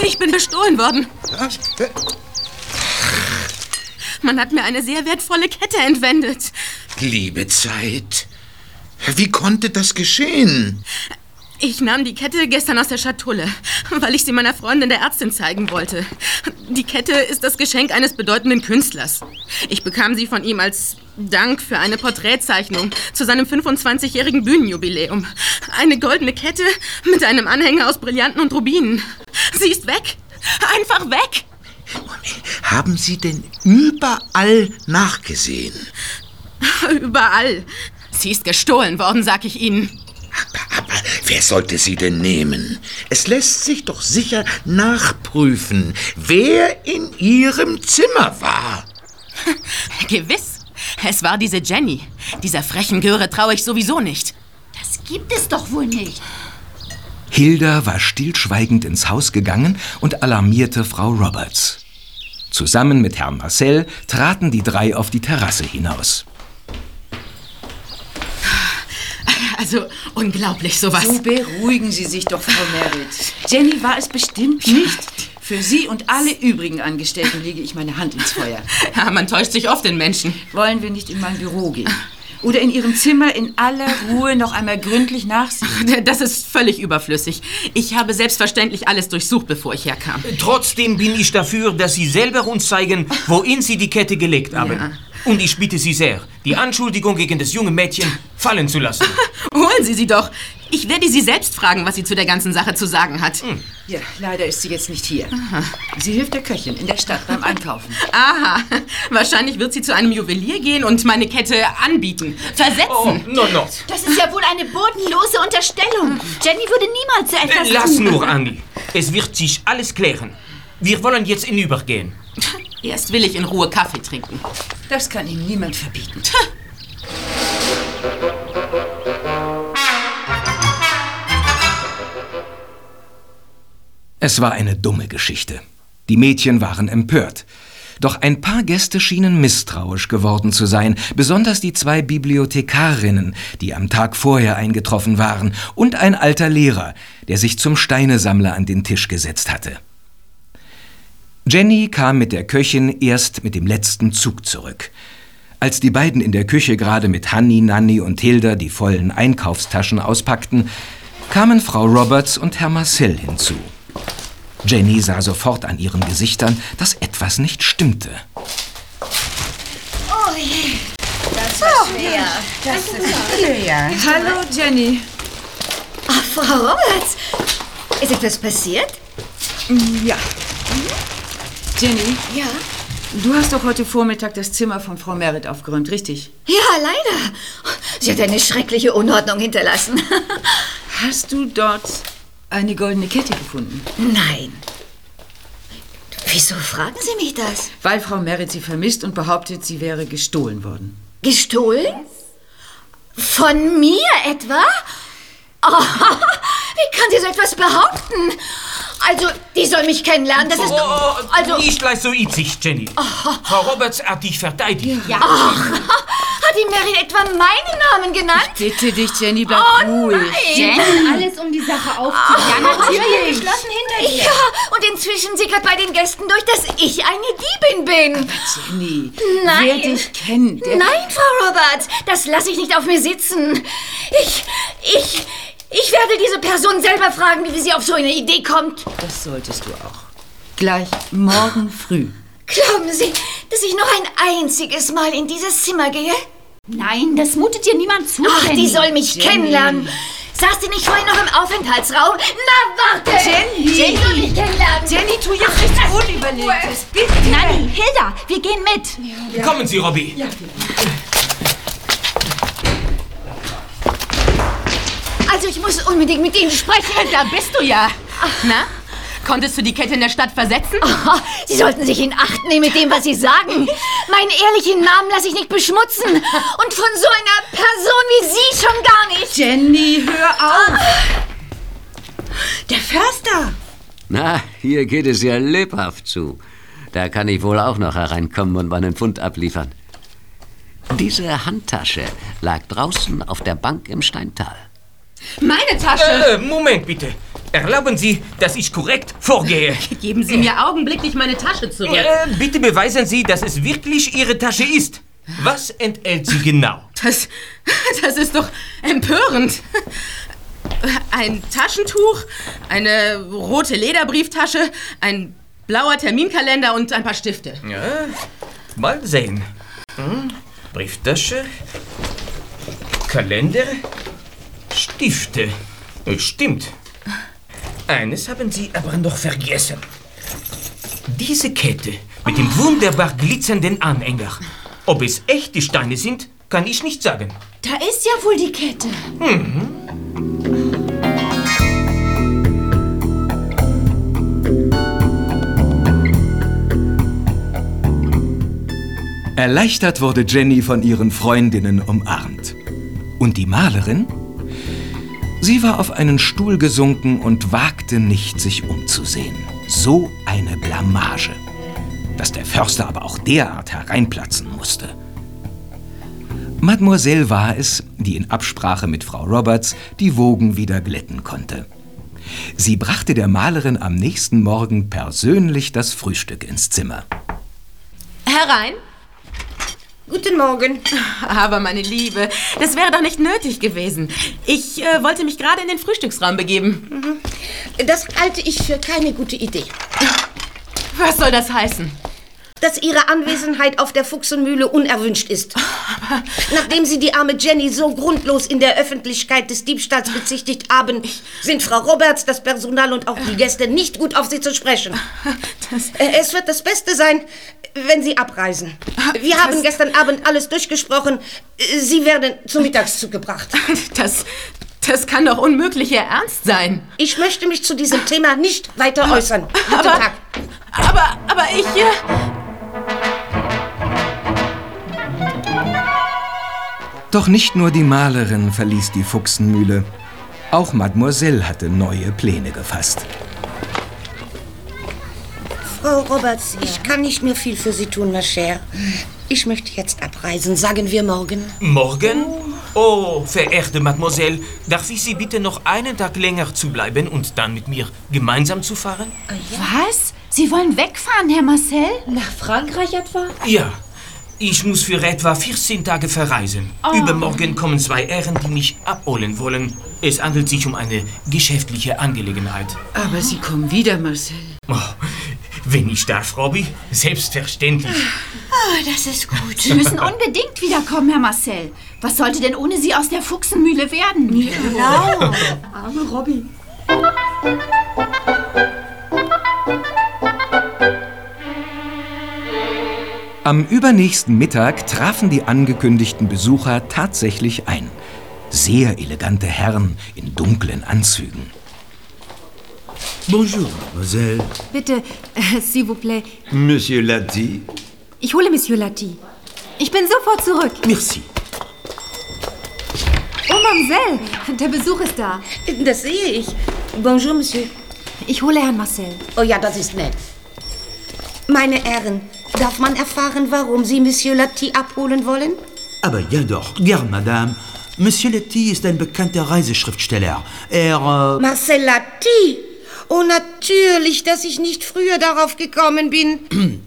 Ich bin bestohlen worden. Man hat mir eine sehr wertvolle Kette entwendet. Liebe Zeit. Wie konnte das geschehen? Ich nahm die Kette gestern aus der Schatulle, weil ich sie meiner Freundin der Ärztin zeigen wollte. Die Kette ist das Geschenk eines bedeutenden Künstlers. Ich bekam sie von ihm als Dank für eine Porträtzeichnung zu seinem 25-jährigen Bühnenjubiläum. Eine goldene Kette mit einem Anhänger aus Brillanten und Rubinen. Sie ist weg. Einfach weg. Haben Sie denn überall nachgesehen? Überall. Sie ist gestohlen worden, sag ich Ihnen. Wer sollte sie denn nehmen? Es lässt sich doch sicher nachprüfen, wer in Ihrem Zimmer war. Gewiss. Es war diese Jenny. Dieser frechen Göre traue ich sowieso nicht. Das gibt es doch wohl nicht. Hilda war stillschweigend ins Haus gegangen und alarmierte Frau Roberts. Zusammen mit Herrn Marcel traten die drei auf die Terrasse hinaus. Also unglaublich sowas. So beruhigen Sie sich doch, Frau Merritt. Jenny war es bestimmt nicht. Für Sie und alle übrigen Angestellten lege ich meine Hand ins Feuer. Ja, man täuscht sich oft in Menschen. Wollen wir nicht in mein Büro gehen? Oder in Ihrem Zimmer in aller Ruhe noch einmal gründlich nachsehen? Das ist völlig überflüssig. Ich habe selbstverständlich alles durchsucht, bevor ich herkam. Trotzdem bin ich dafür, dass Sie selber uns zeigen, wohin Sie die Kette gelegt haben. Ja. Und ich bitte Sie sehr, die Anschuldigung gegen das junge Mädchen fallen zu lassen. Holen Sie sie doch. Ich werde sie selbst fragen, was sie zu der ganzen Sache zu sagen hat. Ja, leider ist sie jetzt nicht hier. Sie hilft der Köchin in der Stadt beim Einkaufen. Aha, wahrscheinlich wird sie zu einem Juwelier gehen und meine Kette anbieten. Versetzen. Oh, no, no. Das ist ja wohl eine bodenlose Unterstellung. Jenny würde niemals so etwas Lass tun. nur, Andi. Es wird sich alles klären. Wir wollen jetzt hinübergehen. Erst will ich in Ruhe Kaffee trinken. Das kann Ihnen niemand verbieten. Es war eine dumme Geschichte. Die Mädchen waren empört. Doch ein paar Gäste schienen misstrauisch geworden zu sein, besonders die zwei Bibliothekarinnen, die am Tag vorher eingetroffen waren, und ein alter Lehrer, der sich zum Steinesammler an den Tisch gesetzt hatte. Jenny kam mit der Köchin erst mit dem letzten Zug zurück. Als die beiden in der Küche gerade mit Hanni, Nanni und Hilda die vollen Einkaufstaschen auspackten, kamen Frau Roberts und Herr Marcel hinzu. Jenny sah sofort an ihren Gesichtern, dass etwas nicht stimmte. Oh je, das war schwer. Das ist schwer. Hallo, Jenny. Ach, Frau Roberts, ist etwas passiert? Ja. Jenny? Ja? Du hast doch heute Vormittag das Zimmer von Frau Merritt aufgeräumt, richtig? Ja, leider. Sie hat eine schreckliche Unordnung hinterlassen. Hast du dort eine goldene Kette gefunden? Nein. Wieso fragen Sie mich das? Weil Frau Merritt sie vermisst und behauptet, sie wäre gestohlen worden. Gestohlen? Von mir etwa? Oh, wie kann sie so etwas behaupten? Also, die soll mich kennenlernen. Das ist. Oh, Also. nicht gleich so itzig, Jenny. Frau Roberts hat dich verteidigt. Ja. Ach, hat die Mary etwa meinen Namen genannt? Bitte dich, Jenny, bleib Oh, ruhig. nein. Jenny, alles um die Sache aufzuklären. Ja, natürlich. geschlossen hinter dir. Ja, und inzwischen sickert bei den Gästen durch, dass ich eine Diebin bin. Jenny, Nein. wer dich kennt, der Nein, Frau Roberts, das lasse ich nicht auf mir sitzen. Ich, ich, ich werde diese Person selber fragen, wie sie auf so eine Idee kommt. Das solltest du auch. Gleich morgen früh. Glauben Sie, dass ich noch ein einziges Mal in dieses Zimmer gehe? Nein, das mutet dir niemand zu. Ach, die Jenny. soll mich Jenny. kennenlernen. Saß die nicht vorhin noch im Aufenthaltsraum? Na, warte! Jenny! Sie soll mich kennenlernen. Jenny, tu jetzt nichts Unüberlegtes. Bitte. Nanni, Hilda, wir gehen mit. Kommen Sie, Robby. Also, ich muss unbedingt mit Ihnen sprechen. Da bist du ja. Na? Konntest du die Kette in der Stadt versetzen? Aha, Sie sollten sich in Acht nehmen mit dem, was Sie sagen. Meinen ehrlichen Namen lasse ich nicht beschmutzen. Und von so einer Person wie Sie schon gar nicht. Jenny, hör auf. Der Förster! Na, hier geht es ja lebhaft zu. Da kann ich wohl auch noch hereinkommen und meinen Pfund abliefern. Diese Handtasche lag draußen auf der Bank im Steintal. Meine Tasche! Äh, Moment bitte. Erlauben Sie, dass ich korrekt vorgehe. Geben Sie mir augenblicklich meine Tasche zurück. Äh, bitte beweisen Sie, dass es wirklich Ihre Tasche ist. Was enthält sie genau? Das, das ist doch empörend. Ein Taschentuch, eine rote Lederbrieftasche, ein blauer Terminkalender und ein paar Stifte. Ja, mal sehen. Hm, Brieftasche, Kalender, Stifte. Äh, Stimmt. Eines haben Sie aber noch vergessen. Diese Kette mit dem wunderbar glitzernden Anhänger. Ob es echte Steine sind, kann ich nicht sagen. Da ist ja wohl die Kette. Mhm. Erleichtert wurde Jenny von ihren Freundinnen umarmt. Und die Malerin? Sie war auf einen Stuhl gesunken und wagte nicht, sich umzusehen. So eine Blamage. Dass der Förster aber auch derart hereinplatzen musste. Mademoiselle war es, die in Absprache mit Frau Roberts die Wogen wieder glätten konnte. Sie brachte der Malerin am nächsten Morgen persönlich das Frühstück ins Zimmer. Herein. Guten Morgen. Aber meine Liebe, das wäre doch nicht nötig gewesen. Ich äh, wollte mich gerade in den Frühstücksraum begeben. Mhm. Das halte ich für keine gute Idee. Was soll das heißen? Dass Ihre Anwesenheit auf der Fuchsenmühle unerwünscht ist. Nachdem Sie die arme Jenny so grundlos in der Öffentlichkeit des Diebstahls bezichtigt haben, sind Frau Roberts, das Personal und auch die Gäste nicht gut auf Sie zu sprechen. Äh, es wird das Beste sein, wenn Sie abreisen. Wir haben gestern Abend alles durchgesprochen. Sie werden zum Mittagszug gebracht. Das, das kann doch unmöglich Ihr Ernst sein. Ich möchte mich zu diesem Thema nicht weiter äußern. Guten aber, Tag. Aber, aber ich... Äh Doch nicht nur die Malerin verließ die Fuchsenmühle. Auch Mademoiselle hatte neue Pläne gefasst. Frau Roberts, ich kann nicht mehr viel für Sie tun, ma chère. Ich möchte jetzt abreisen. Sagen wir morgen. Morgen? Oh, verehrte Mademoiselle, darf ich Sie bitten, noch einen Tag länger zu bleiben und dann mit mir gemeinsam zu fahren? Was? Sie wollen wegfahren, Herr Marcel? Nach Frankreich etwa? Ja. Ich muss für etwa 14 Tage verreisen. Oh. Übermorgen kommen zwei Herren, die mich abholen wollen. Es handelt sich um eine geschäftliche Angelegenheit. Aber Sie kommen wieder, Marcel. Oh, wenn ich darf, Robby, selbstverständlich. Oh, das ist gut. Sie müssen unbedingt wiederkommen, Herr Marcel. Was sollte denn ohne Sie aus der Fuchsenmühle werden? Genau. Arme Robby. Am übernächsten Mittag trafen die angekündigten Besucher tatsächlich ein. Sehr elegante Herren in dunklen Anzügen. Bonjour, mademoiselle. Bitte, äh, s'il vous plaît. Monsieur Lati. Ich hole Monsieur Lati. Ich bin sofort zurück. Merci. Oh, Mamselle, der Besuch ist da. Das sehe ich. Bonjour, Monsieur. Ich hole Herrn Marcel. Oh ja, das ist nett. Meine Herren, darf man erfahren, warum Sie Monsieur Lati abholen wollen? Aber ja doch, gern, Madame. Monsieur Leti ist ein bekannter Reiseschriftsteller. Er... Äh, Marcel Lati? Oh, natürlich, dass ich nicht früher darauf gekommen bin.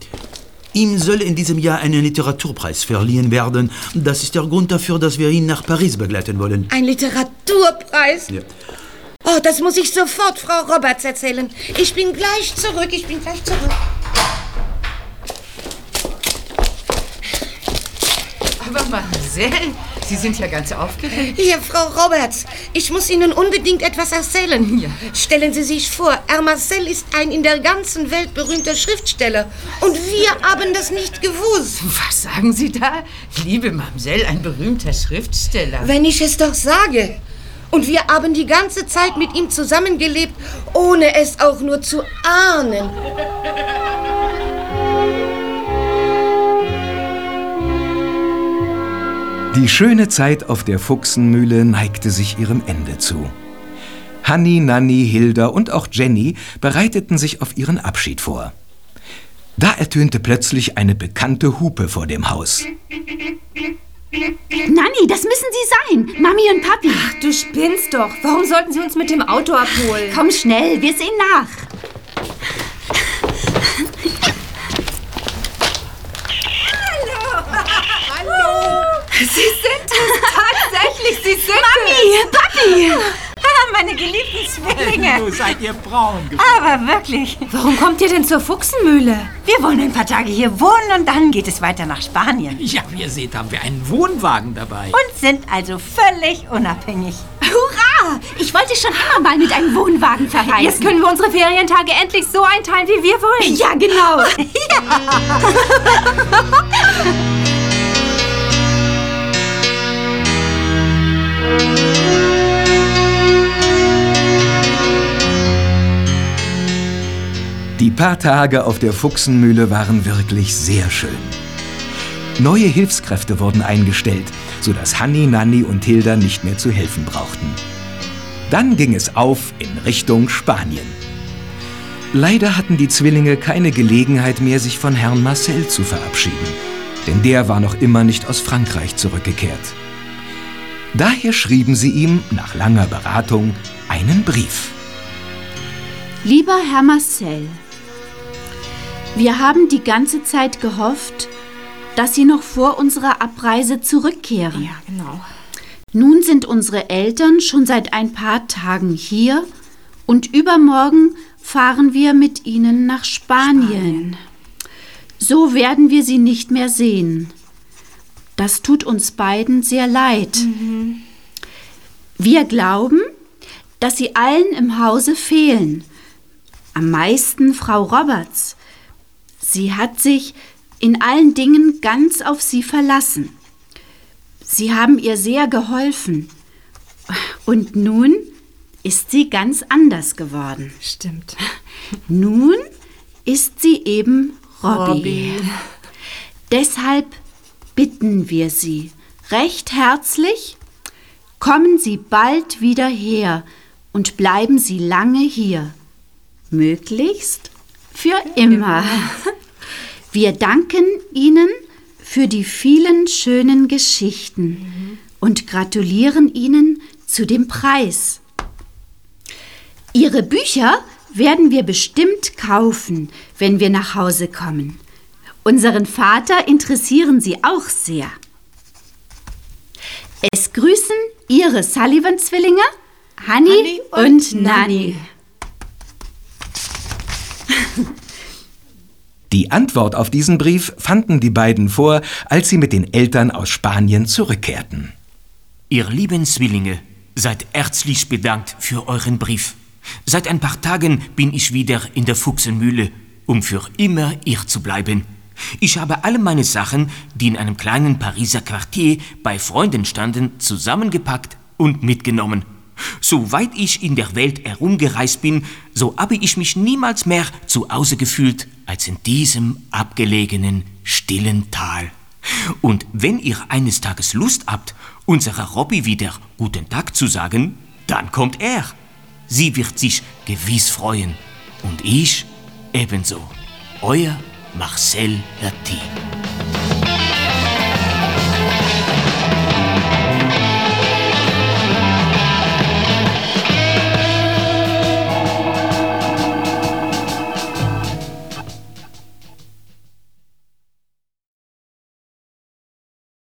Ihm soll in diesem Jahr ein Literaturpreis verliehen werden. Das ist der Grund dafür, dass wir ihn nach Paris begleiten wollen. Ein Literaturpreis? Ja. Oh, das muss ich sofort Frau Roberts erzählen. Ich bin gleich zurück, ich bin gleich zurück. Aber Mademoiselle, Sie sind ja ganz aufgeregt. Hier, Frau Roberts, ich muss Ihnen unbedingt etwas erzählen. Ja. Stellen Sie sich vor, Herr Marcel ist ein in der ganzen Welt berühmter Schriftsteller. Und wir haben das nicht gewusst. Was sagen Sie da? Liebe Mamsell, ein berühmter Schriftsteller. Wenn ich es doch sage. Und wir haben die ganze Zeit mit ihm zusammengelebt, ohne es auch nur zu ahnen. Die schöne Zeit auf der Fuchsenmühle neigte sich ihrem Ende zu. Hanni, Nanni, Hilda und auch Jenny bereiteten sich auf ihren Abschied vor. Da ertönte plötzlich eine bekannte Hupe vor dem Haus. Nanni, das müssen Sie sein. Mami und Papi. Ach, du spinnst doch. Warum sollten Sie uns mit dem Auto abholen? Komm schnell, wir sehen nach. Sie sind es tatsächlich. Sie sind Mami, es. Papi. Ah, meine geliebten Zwillinge. Du seid ihr braun geworden. Aber wirklich. Warum kommt ihr denn zur Fuchsenmühle? Wir wollen ein paar Tage hier wohnen und dann geht es weiter nach Spanien. Ja, wie ihr seht, haben wir einen Wohnwagen dabei. Und sind also völlig unabhängig. Hurra! Ich wollte schon immer mal mit einem Wohnwagen verreisen. Jetzt können wir unsere Ferientage endlich so einteilen, wie wir wollen. Ja, genau. Die paar Tage auf der Fuchsenmühle waren wirklich sehr schön. Neue Hilfskräfte wurden eingestellt, sodass Hanni, Nanni und Hilda nicht mehr zu helfen brauchten. Dann ging es auf in Richtung Spanien. Leider hatten die Zwillinge keine Gelegenheit mehr, sich von Herrn Marcel zu verabschieden, denn der war noch immer nicht aus Frankreich zurückgekehrt. Daher schrieben sie ihm nach langer Beratung einen Brief. Lieber Herr Marcel, wir haben die ganze Zeit gehofft, dass Sie noch vor unserer Abreise zurückkehren. Ja, genau. Nun sind unsere Eltern schon seit ein paar Tagen hier und übermorgen fahren wir mit ihnen nach Spanien. So werden wir sie nicht mehr sehen. Das tut uns beiden sehr leid. Wir glauben, dass sie allen im Hause fehlen. Am meisten Frau Roberts. Sie hat sich in allen Dingen ganz auf sie verlassen. Sie haben ihr sehr geholfen. Und nun ist sie ganz anders geworden. Stimmt. Nun ist sie eben Robby. Robby. Deshalb bitten wir Sie recht herzlich, kommen Sie bald wieder her und bleiben Sie lange hier. Möglichst für immer. Wir danken Ihnen für die vielen schönen Geschichten und gratulieren Ihnen zu dem Preis. Ihre Bücher werden wir bestimmt kaufen, wenn wir nach Hause kommen. Unseren Vater interessieren sie auch sehr. Es grüßen Ihre Sullivan-Zwillinge, Hanni und, Nanni. Die Antwort auf diesen Brief fanden die beiden vor, als sie mit den Eltern aus Spanien zurückkehrten. Ihr lieben Zwillinge, seid herzlich bedankt für euren Brief. Seit ein paar Tagen bin ich wieder in der Fuchsenmühle, um für immer hier zu bleiben. Ich habe alle meine Sachen, die in einem kleinen Pariser Quartier bei Freunden standen, zusammengepackt und mitgenommen. Soweit ich in der Welt herumgereist bin, so habe ich mich niemals mehr zu Hause gefühlt als in diesem abgelegenen, stillen Tal. Und wenn ihr eines Tages Lust habt, unserer Robby wieder guten Tag zu sagen, dann kommt er. Sie wird sich gewiss freuen. Und ich ebenso. Euer Marcel Lati.